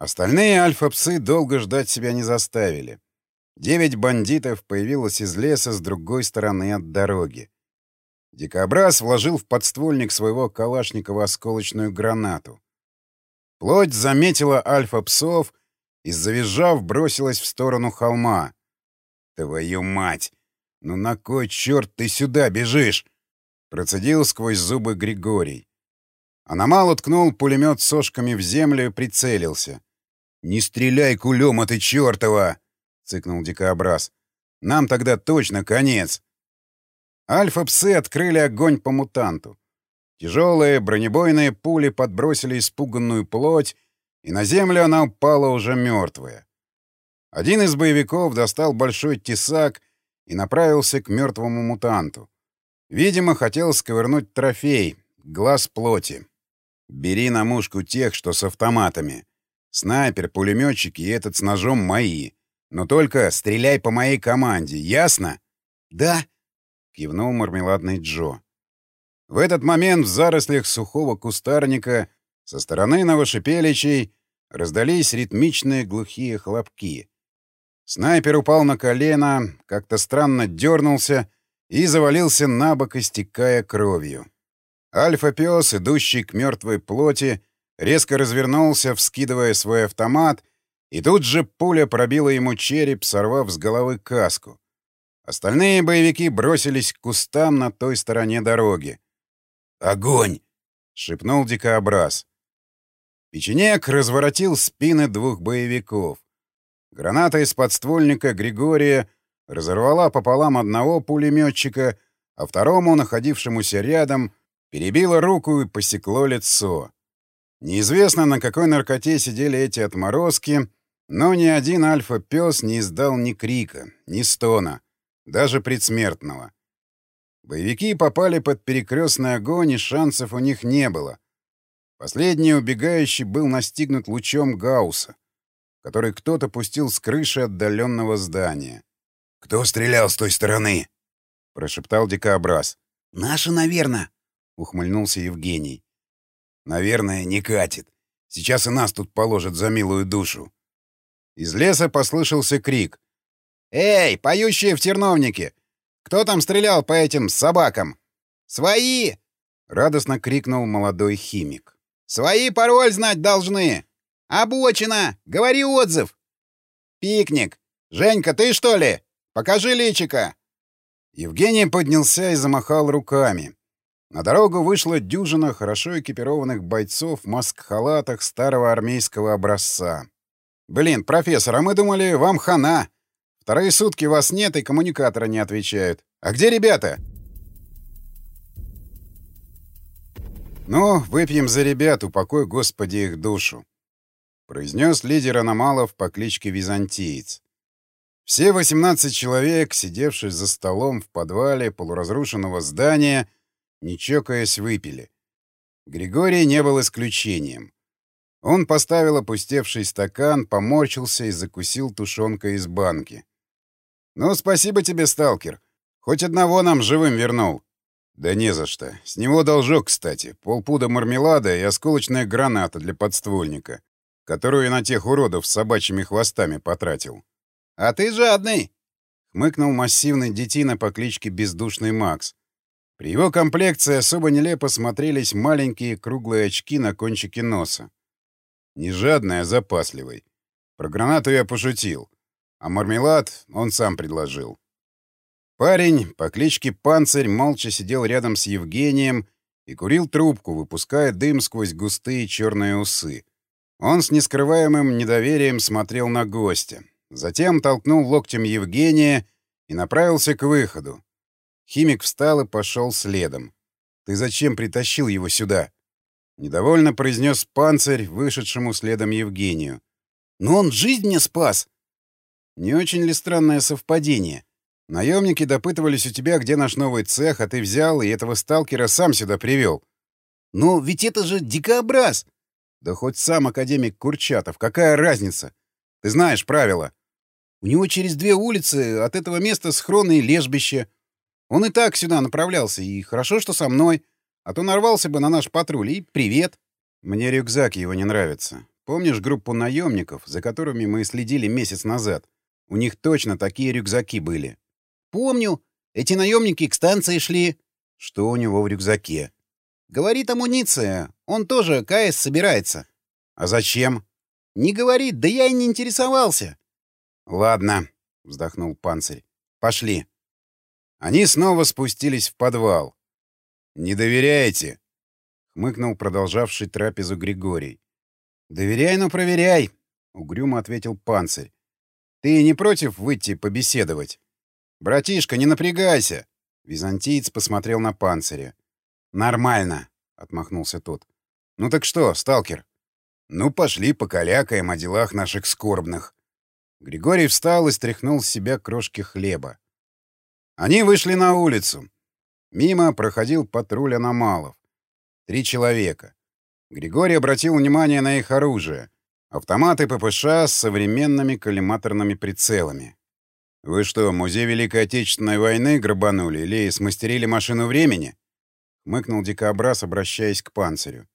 Остальные альфа-псы долго ждать себя не заставили. Девять бандитов появилось из леса с другой стороны от дороги. Дикобраз вложил в подствольник своего Калашникова осколочную гранату. Плоть заметила альфа-псов и, завизжав, бросилась в сторону холма. «Твою мать! Ну на кой черт ты сюда бежишь?» Процедил сквозь зубы Григорий. Аномал уткнул пулемет сошками в землю и прицелился. «Не стреляй, кулема ты чертова!» — цыкнул дикообраз. «Нам тогда точно конец!» Альфа-псы открыли огонь по мутанту. Тяжелые бронебойные пули подбросили испуганную плоть, и на землю она упала уже мертвая. Один из боевиков достал большой тесак и направился к мертвому мутанту. Видимо, хотел сковырнуть трофей — глаз плоти. «Бери на мушку тех, что с автоматами. Снайпер, пулеметчик и этот с ножом мои. Но только стреляй по моей команде, ясно?» «Да», — кивнул мармеладный Джо. В этот момент в зарослях сухого кустарника со стороны Новошипеличей раздались ритмичные глухие хлопки. Снайпер упал на колено, как-то странно дернулся и завалился на бок, истекая кровью. Альфа-пес, идущий к мертвой плоти, резко развернулся, вскидывая свой автомат, и тут же пуля пробила ему череп, сорвав с головы каску. Остальные боевики бросились к кустам на той стороне дороги. «Огонь!» — шепнул дикообраз. Печенек разворотил спины двух боевиков. Граната из подствольника Григория разорвала пополам одного пулеметчика, а второму, находившемуся рядом, перебила руку и посекло лицо. Неизвестно, на какой наркоте сидели эти отморозки, но ни один альфа-пес не издал ни крика, ни стона, даже предсмертного. Боевики попали под перекрестный огонь, и шансов у них не было. Последний убегающий был настигнут лучом Гаусса, который кто-то пустил с крыши отдаленного здания. «Кто стрелял с той стороны?» — прошептал дикообраз. «Наши, наверное», — ухмыльнулся Евгений. «Наверное, не катит. Сейчас и нас тут положат за милую душу». Из леса послышался крик. «Эй, поющие в терновнике! Кто там стрелял по этим собакам? Свои! Радостно крикнул молодой химик. Свои пароль знать должны! Обочина! Говори отзыв! Пикник! Женька, ты что ли? Покажи личика! Евгений поднялся и замахал руками. На дорогу вышла дюжина хорошо экипированных бойцов в маск-халатах старого армейского образца. «Блин, профессор, а мы думали, вам хана!» Вторые сутки вас нет, и коммуникаторы не отвечают. А где ребята?» «Ну, выпьем за ребят, упокой, Господи, их душу», — произнес лидер аномалов по кличке Византиец. Все 18 человек, сидевшие за столом в подвале полуразрушенного здания, не чокаясь, выпили. Григорий не был исключением. Он поставил опустевший стакан, поморщился и закусил тушенкой из банки. «Ну, спасибо тебе, сталкер. Хоть одного нам живым вернул». «Да не за что. С него должок, кстати. Полпуда мармелада и осколочная граната для подствольника, которую на тех уродов с собачьими хвостами потратил». «А ты жадный!» — хмыкнул массивный детина по кличке Бездушный Макс. При его комплекции особо нелепо смотрелись маленькие круглые очки на кончике носа. Не жадный, а запасливый. Про гранату я пошутил. А мармелад он сам предложил. Парень по кличке Панцирь молча сидел рядом с Евгением и курил трубку, выпуская дым сквозь густые черные усы. Он с нескрываемым недоверием смотрел на гостя. Затем толкнул локтем Евгения и направился к выходу. Химик встал и пошел следом. «Ты зачем притащил его сюда?» Недовольно произнес панцирь, вышедшему следом Евгению. «Но он жизнь мне спас!» Не очень ли странное совпадение? Наемники допытывались у тебя, где наш новый цех, а ты взял и этого сталкера сам сюда привел. Ну, ведь это же дикообраз. Да хоть сам академик Курчатов, какая разница? Ты знаешь правила. У него через две улицы от этого места схрон и лежбище. Он и так сюда направлялся, и хорошо, что со мной. А то нарвался бы на наш патруль, и привет. Мне рюкзак его не нравится. помнишь группу наемников, за которыми мы следили месяц назад? У них точно такие рюкзаки были. Помню. Эти наемники к станции шли. Что у него в рюкзаке? Говорит амуниция. Он тоже КС собирается. А зачем? Не говорит, да я и не интересовался. Ладно, вздохнул панцирь. Пошли. Они снова спустились в подвал. Не доверяете? хмыкнул продолжавший трапезу Григорий. Доверяй, но проверяй, угрюмо ответил панцирь. Ты не против выйти побеседовать? Братишка, не напрягайся. Византиец посмотрел на панциря. Нормально, отмахнулся тот. Ну так что, сталкер? Ну, пошли покалякаем о делах наших скорбных. Григорий встал и стряхнул с себя крошки хлеба. Они вышли на улицу. Мимо проходил патруль аномалов. Три человека. Григорий обратил внимание на их оружие. Автоматы ППШ с современными коллиматорными прицелами. «Вы что, музей Великой Отечественной войны грабанули или смастерили машину времени?» — хмыкнул дикобраз, обращаясь к панцирю.